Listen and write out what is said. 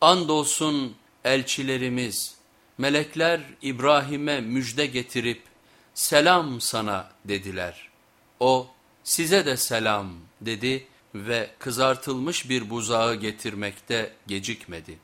Andolsun elçilerimiz, melekler İbrahim'e müjde getirip selam sana dediler. O size de selam dedi ve kızartılmış bir buzağı getirmekte gecikmedi.